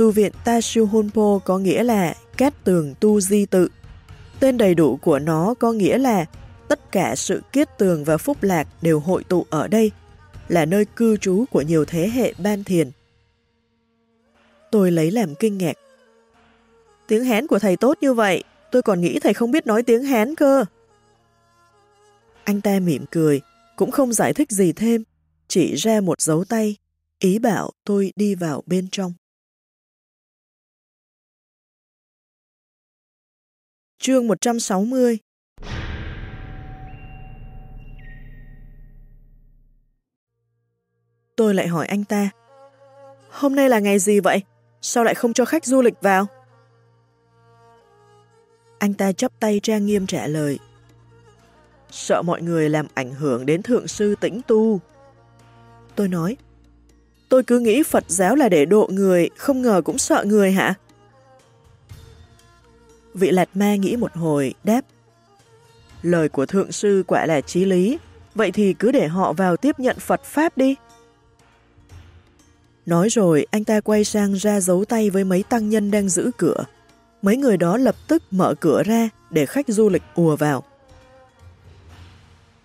Tu viện Tashuhunpo có nghĩa là Cát Tường Tu Di Tự. Tên đầy đủ của nó có nghĩa là tất cả sự kiết tường và phúc lạc đều hội tụ ở đây, là nơi cư trú của nhiều thế hệ ban thiền. Tôi lấy làm kinh ngạc. Tiếng Hán của thầy tốt như vậy, tôi còn nghĩ thầy không biết nói tiếng Hán cơ. Anh ta mỉm cười, cũng không giải thích gì thêm, chỉ ra một dấu tay, ý bảo tôi đi vào bên trong. Chương 160 Tôi lại hỏi anh ta, hôm nay là ngày gì vậy? Sao lại không cho khách du lịch vào? Anh ta chấp tay trang nghiêm trả lời. Sợ mọi người làm ảnh hưởng đến thượng sư tĩnh tu. Tôi nói, tôi cứ nghĩ Phật giáo là để độ người, không ngờ cũng sợ người hả? Vị Lạt Ma nghĩ một hồi, đáp. Lời của thượng sư quả là trí lý, vậy thì cứ để họ vào tiếp nhận Phật Pháp đi. Nói rồi, anh ta quay sang ra giấu tay với mấy tăng nhân đang giữ cửa. Mấy người đó lập tức mở cửa ra để khách du lịch ùa vào.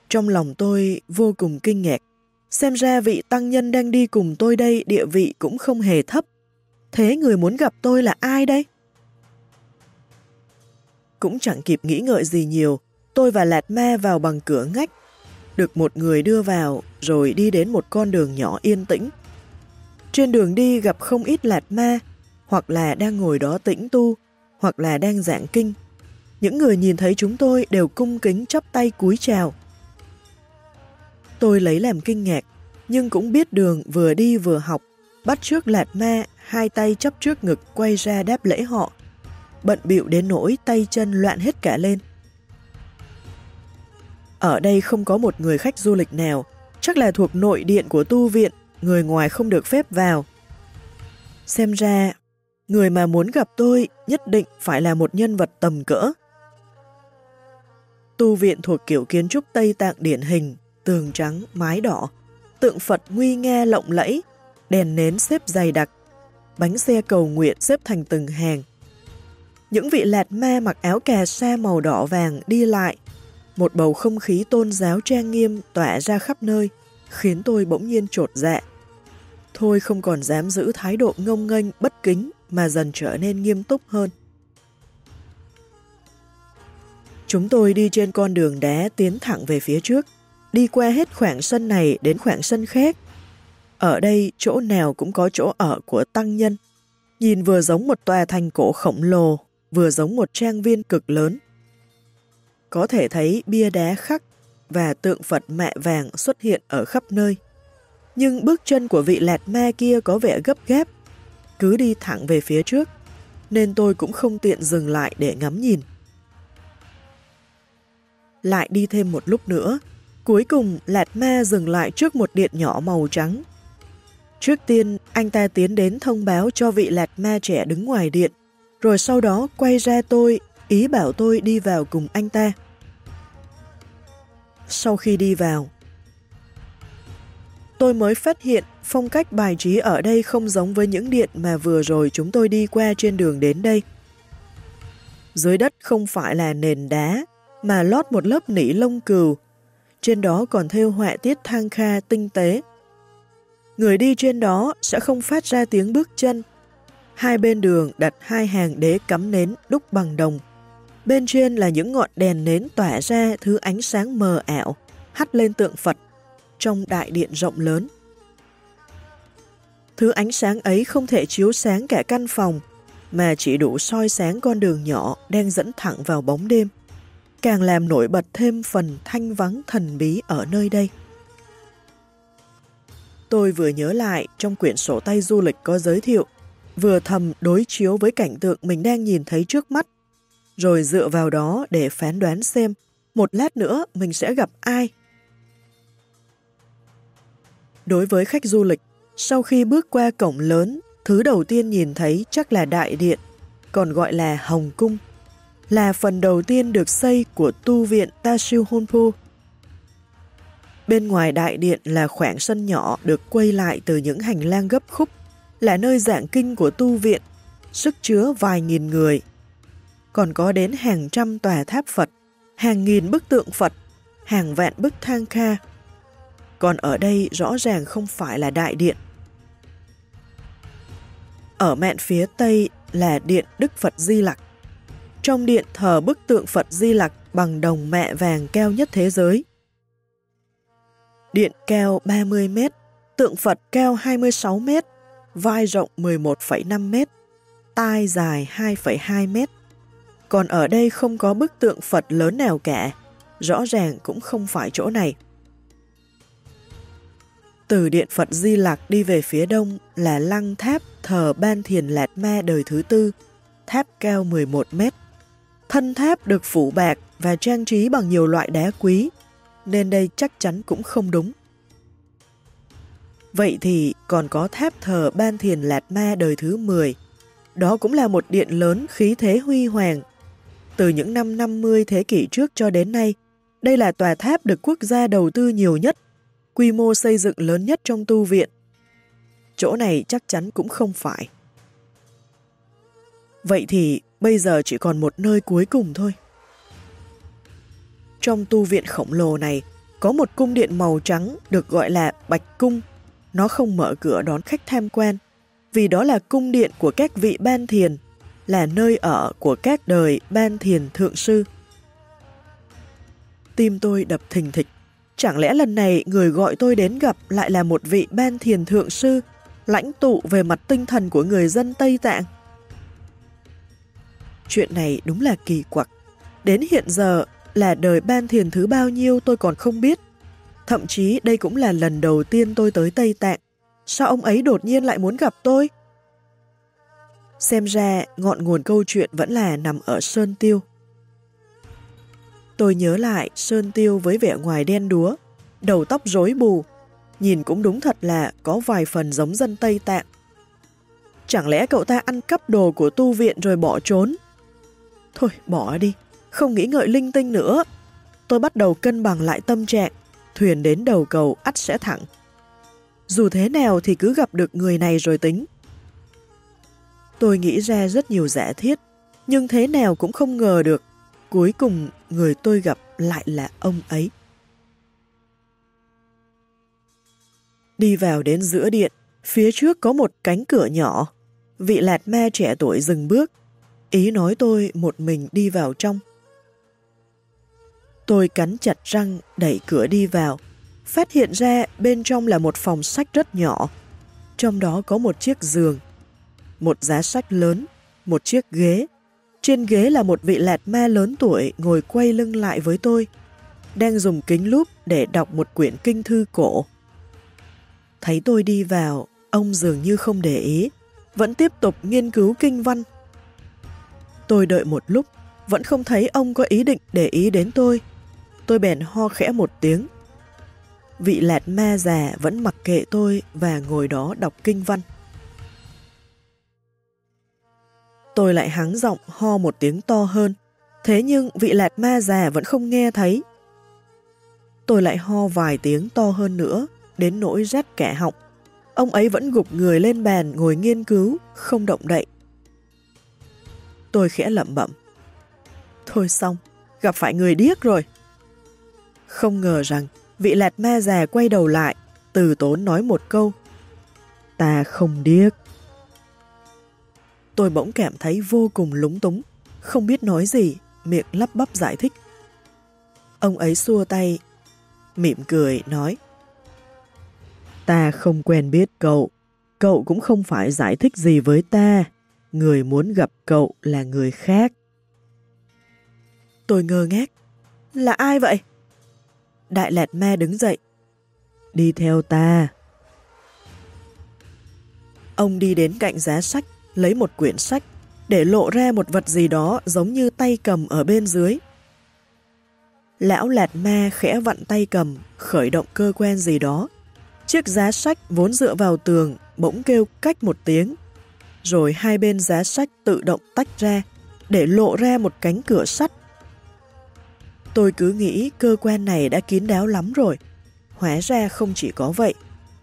Trong lòng tôi vô cùng kinh ngạc. Xem ra vị tăng nhân đang đi cùng tôi đây địa vị cũng không hề thấp. Thế người muốn gặp tôi là ai đây? Cũng chẳng kịp nghĩ ngợi gì nhiều, tôi và Lạt Ma vào bằng cửa ngách. Được một người đưa vào rồi đi đến một con đường nhỏ yên tĩnh trên đường đi gặp không ít lạt ma, hoặc là đang ngồi đó tĩnh tu, hoặc là đang giảng kinh. Những người nhìn thấy chúng tôi đều cung kính chắp tay cúi chào. Tôi lấy làm kinh ngạc, nhưng cũng biết đường vừa đi vừa học, bắt trước lạt ma, hai tay chắp trước ngực quay ra đáp lễ họ. Bận bịu đến nỗi tay chân loạn hết cả lên. Ở đây không có một người khách du lịch nào, chắc là thuộc nội điện của tu viện người ngoài không được phép vào. Xem ra, người mà muốn gặp tôi nhất định phải là một nhân vật tầm cỡ. Tu viện thuộc kiểu kiến trúc Tây Tạng điển hình, tường trắng, mái đỏ, tượng Phật nguy nga lộng lẫy, đèn nến xếp dày đặc, bánh xe cầu nguyện xếp thành từng hàng. Những vị lạt ma mặc áo cà sa màu đỏ vàng đi lại, một bầu không khí tôn giáo trang nghiêm tỏa ra khắp nơi, khiến tôi bỗng nhiên trột dạ. Thôi không còn dám giữ thái độ ngông nghênh, bất kính mà dần trở nên nghiêm túc hơn. Chúng tôi đi trên con đường đá tiến thẳng về phía trước, đi qua hết khoảng sân này đến khoảng sân khác. Ở đây chỗ nào cũng có chỗ ở của tăng nhân. Nhìn vừa giống một tòa thành cổ khổng lồ, vừa giống một trang viên cực lớn. Có thể thấy bia đá khắc và tượng Phật mẹ vàng xuất hiện ở khắp nơi. Nhưng bước chân của vị lạt ma kia có vẻ gấp gáp, cứ đi thẳng về phía trước, nên tôi cũng không tiện dừng lại để ngắm nhìn. Lại đi thêm một lúc nữa, cuối cùng Lạt Ma dừng lại trước một điện nhỏ màu trắng. Trước tiên, anh ta tiến đến thông báo cho vị Lạt Ma trẻ đứng ngoài điện, rồi sau đó quay ra tôi, ý bảo tôi đi vào cùng anh ta. Sau khi đi vào, tôi mới phát hiện phong cách bài trí ở đây không giống với những điện mà vừa rồi chúng tôi đi qua trên đường đến đây. Dưới đất không phải là nền đá, mà lót một lớp nỉ lông cừu. Trên đó còn thêu họa tiết thang kha tinh tế. Người đi trên đó sẽ không phát ra tiếng bước chân. Hai bên đường đặt hai hàng đế cắm nến đúc bằng đồng. Bên trên là những ngọn đèn nến tỏa ra thứ ánh sáng mờ ảo, hắt lên tượng Phật trong đại điện rộng lớn. Thứ ánh sáng ấy không thể chiếu sáng cả căn phòng, mà chỉ đủ soi sáng con đường nhỏ đang dẫn thẳng vào bóng đêm càng làm nổi bật thêm phần thanh vắng thần bí ở nơi đây. Tôi vừa nhớ lại trong quyển sổ tay du lịch có giới thiệu, vừa thầm đối chiếu với cảnh tượng mình đang nhìn thấy trước mắt, rồi dựa vào đó để phán đoán xem một lát nữa mình sẽ gặp ai. Đối với khách du lịch, sau khi bước qua cổng lớn, thứ đầu tiên nhìn thấy chắc là đại điện, còn gọi là Hồng Cung là phần đầu tiên được xây của tu viện Tashu Honpo. Bên ngoài đại điện là khoảng sân nhỏ được quay lại từ những hành lang gấp khúc, là nơi giảng kinh của tu viện, sức chứa vài nghìn người. Còn có đến hàng trăm tòa tháp Phật, hàng nghìn bức tượng Phật, hàng vạn bức thang kha. Còn ở đây rõ ràng không phải là đại điện. Ở mạn phía tây là điện Đức Phật Di Lặc trong điện thờ bức tượng Phật Di Lặc bằng đồng mẹ vàng cao nhất thế giới. Điện cao 30 mét, tượng Phật cao 26 mét, vai rộng 11,5 mét, tai dài 2,2 mét. Còn ở đây không có bức tượng Phật lớn nào cả, rõ ràng cũng không phải chỗ này. Từ điện Phật Di Lặc đi về phía đông là lăng tháp thờ Ban Thiền Lạt Ma đời thứ tư, tháp cao 11 mét. Thân tháp được phủ bạc và trang trí bằng nhiều loại đá quý, nên đây chắc chắn cũng không đúng. Vậy thì còn có tháp thờ Ban Thiền Lạt Ma đời thứ 10. Đó cũng là một điện lớn khí thế huy hoàng. Từ những năm 50 thế kỷ trước cho đến nay, đây là tòa tháp được quốc gia đầu tư nhiều nhất, quy mô xây dựng lớn nhất trong tu viện. Chỗ này chắc chắn cũng không phải. Vậy thì bây giờ chỉ còn một nơi cuối cùng thôi. Trong tu viện khổng lồ này, có một cung điện màu trắng được gọi là Bạch Cung. Nó không mở cửa đón khách tham quan, vì đó là cung điện của các vị ban thiền, là nơi ở của các đời ban thiền thượng sư. Tim tôi đập thình thịch. Chẳng lẽ lần này người gọi tôi đến gặp lại là một vị ban thiền thượng sư, lãnh tụ về mặt tinh thần của người dân Tây Tạng? Chuyện này đúng là kỳ quặc. Đến hiện giờ là đời ban thiền thứ bao nhiêu tôi còn không biết. Thậm chí đây cũng là lần đầu tiên tôi tới Tây Tạng. Sao ông ấy đột nhiên lại muốn gặp tôi? Xem ra ngọn nguồn câu chuyện vẫn là nằm ở Sơn Tiêu. Tôi nhớ lại Sơn Tiêu với vẻ ngoài đen đúa, đầu tóc rối bù, nhìn cũng đúng thật là có vài phần giống dân Tây Tạng. Chẳng lẽ cậu ta ăn cắp đồ của tu viện rồi bỏ trốn? Thôi bỏ đi, không nghĩ ngợi linh tinh nữa. Tôi bắt đầu cân bằng lại tâm trạng, thuyền đến đầu cầu ắt sẽ thẳng. Dù thế nào thì cứ gặp được người này rồi tính. Tôi nghĩ ra rất nhiều giả thiết, nhưng thế nào cũng không ngờ được. Cuối cùng người tôi gặp lại là ông ấy. Đi vào đến giữa điện, phía trước có một cánh cửa nhỏ. Vị lạt ma trẻ tuổi dừng bước, Ý nói tôi một mình đi vào trong. Tôi cắn chặt răng đẩy cửa đi vào, phát hiện ra bên trong là một phòng sách rất nhỏ. Trong đó có một chiếc giường, một giá sách lớn, một chiếc ghế. Trên ghế là một vị lạt ma lớn tuổi ngồi quay lưng lại với tôi, đang dùng kính lúp để đọc một quyển kinh thư cổ. Thấy tôi đi vào, ông dường như không để ý, vẫn tiếp tục nghiên cứu kinh văn. Tôi đợi một lúc, vẫn không thấy ông có ý định để ý đến tôi. Tôi bèn ho khẽ một tiếng. Vị lạt ma già vẫn mặc kệ tôi và ngồi đó đọc kinh văn. Tôi lại hắng giọng ho một tiếng to hơn, thế nhưng vị lạt ma già vẫn không nghe thấy. Tôi lại ho vài tiếng to hơn nữa, đến nỗi rét kẻ họng. Ông ấy vẫn gục người lên bàn ngồi nghiên cứu, không động đậy. Tôi khẽ lẩm bẩm. Thôi xong, gặp phải người điếc rồi. Không ngờ rằng, vị lạt ma già quay đầu lại, từ tốn nói một câu. Ta không điếc. Tôi bỗng cảm thấy vô cùng lúng túng, không biết nói gì, miệng lắp bắp giải thích. Ông ấy xua tay, mỉm cười, nói Ta không quen biết cậu, cậu cũng không phải giải thích gì với ta, người muốn gặp cậu là người khác. Tôi ngơ ngác. Là ai vậy? Đại Lạt Ma đứng dậy. Đi theo ta. Ông đi đến cạnh giá sách, lấy một quyển sách, để lộ ra một vật gì đó giống như tay cầm ở bên dưới. Lão Lạt Ma khẽ vặn tay cầm, khởi động cơ quan gì đó. Chiếc giá sách vốn dựa vào tường bỗng kêu cách một tiếng, rồi hai bên giá sách tự động tách ra, để lộ ra một cánh cửa sắt Tôi cứ nghĩ cơ quan này đã kín đáo lắm rồi. Hóa ra không chỉ có vậy.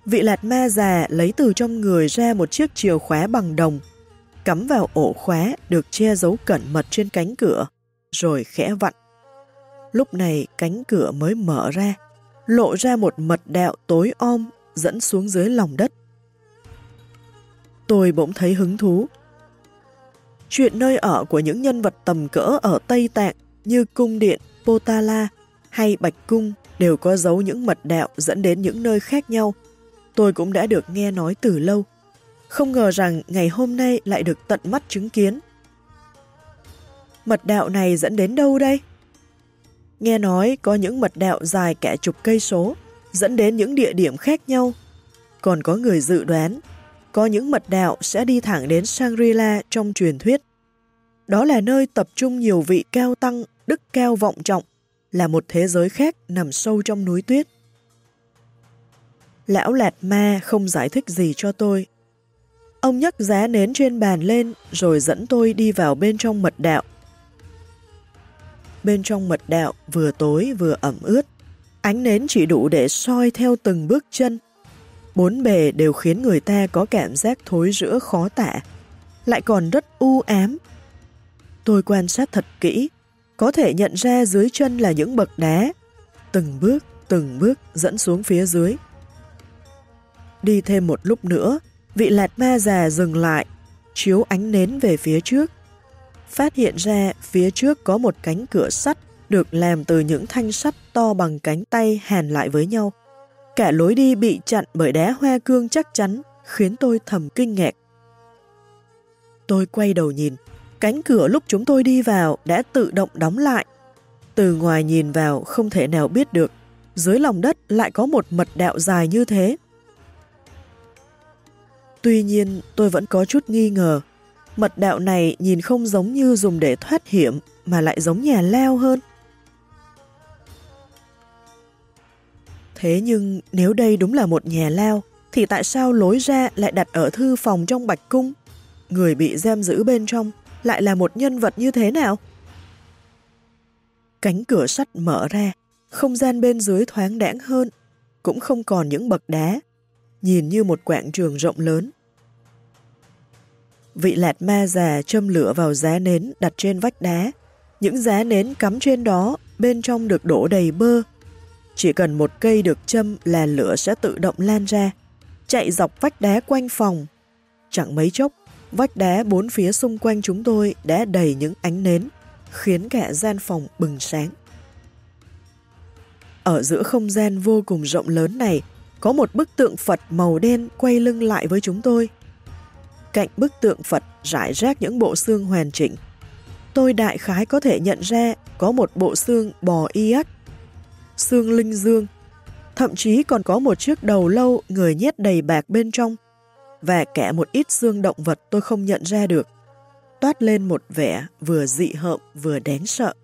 Vị lạt ma già lấy từ trong người ra một chiếc chìa khóa bằng đồng, cắm vào ổ khóa được che giấu cẩn mật trên cánh cửa, rồi khẽ vặn. Lúc này cánh cửa mới mở ra, lộ ra một mật đạo tối om dẫn xuống dưới lòng đất. Tôi bỗng thấy hứng thú. Chuyện nơi ở của những nhân vật tầm cỡ ở Tây Tạng như cung điện Potala hay Bạch Cung đều có dấu những mật đạo dẫn đến những nơi khác nhau. Tôi cũng đã được nghe nói từ lâu. Không ngờ rằng ngày hôm nay lại được tận mắt chứng kiến. Mật đạo này dẫn đến đâu đây? Nghe nói có những mật đạo dài cả chục cây số, dẫn đến những địa điểm khác nhau. Còn có người dự đoán, có những mật đạo sẽ đi thẳng đến Shangri-La trong truyền thuyết. Đó là nơi tập trung nhiều vị cao tăng đức cao vọng trọng, là một thế giới khác nằm sâu trong núi tuyết. Lão Lạt Ma không giải thích gì cho tôi. Ông nhấc giá nến trên bàn lên rồi dẫn tôi đi vào bên trong mật đạo. Bên trong mật đạo vừa tối vừa ẩm ướt, ánh nến chỉ đủ để soi theo từng bước chân. Bốn bề đều khiến người ta có cảm giác thối rữa khó tả, lại còn rất u ám. Tôi quan sát thật kỹ, có thể nhận ra dưới chân là những bậc đá, từng bước, từng bước dẫn xuống phía dưới. Đi thêm một lúc nữa, vị lạt ma già dừng lại, chiếu ánh nến về phía trước. Phát hiện ra phía trước có một cánh cửa sắt được làm từ những thanh sắt to bằng cánh tay hàn lại với nhau. Cả lối đi bị chặn bởi đá hoa cương chắc chắn, khiến tôi thầm kinh ngạc. Tôi quay đầu nhìn, Cánh cửa lúc chúng tôi đi vào đã tự động đóng lại. Từ ngoài nhìn vào không thể nào biết được, dưới lòng đất lại có một mật đạo dài như thế. Tuy nhiên, tôi vẫn có chút nghi ngờ. Mật đạo này nhìn không giống như dùng để thoát hiểm, mà lại giống nhà leo hơn. Thế nhưng nếu đây đúng là một nhà lao, thì tại sao lối ra lại đặt ở thư phòng trong bạch cung? Người bị giam giữ bên trong lại là một nhân vật như thế nào? Cánh cửa sắt mở ra, không gian bên dưới thoáng đãng hơn, cũng không còn những bậc đá, nhìn như một quảng trường rộng lớn. Vị lạt ma già châm lửa vào giá nến đặt trên vách đá. Những giá nến cắm trên đó, bên trong được đổ đầy bơ. Chỉ cần một cây được châm là lửa sẽ tự động lan ra, chạy dọc vách đá quanh phòng. Chẳng mấy chốc, Vách đá bốn phía xung quanh chúng tôi đã đầy những ánh nến, khiến cả gian phòng bừng sáng. Ở giữa không gian vô cùng rộng lớn này, có một bức tượng Phật màu đen quay lưng lại với chúng tôi. Cạnh bức tượng Phật rải rác những bộ xương hoàn chỉnh. Tôi đại khái có thể nhận ra có một bộ xương bò yết, xương linh dương, thậm chí còn có một chiếc đầu lâu người nhét đầy bạc bên trong, và cả một ít xương động vật tôi không nhận ra được, toát lên một vẻ vừa dị hợm vừa đáng sợ.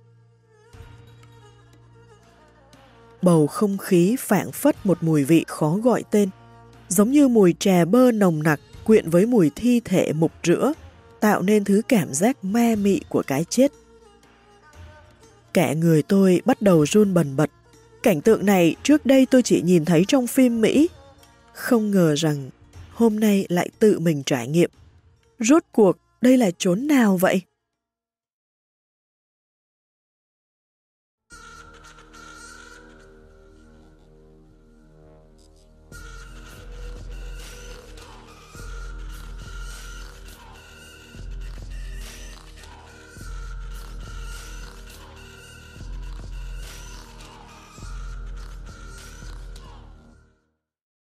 Bầu không khí phảng phất một mùi vị khó gọi tên, giống như mùi trà bơ nồng nặc quyện với mùi thi thể mục rữa, tạo nên thứ cảm giác ma mị của cái chết. Cả người tôi bắt đầu run bần bật. Cảnh tượng này trước đây tôi chỉ nhìn thấy trong phim Mỹ. Không ngờ rằng hôm nay lại tự mình trải nghiệm. Rốt cuộc đây là chốn nào vậy?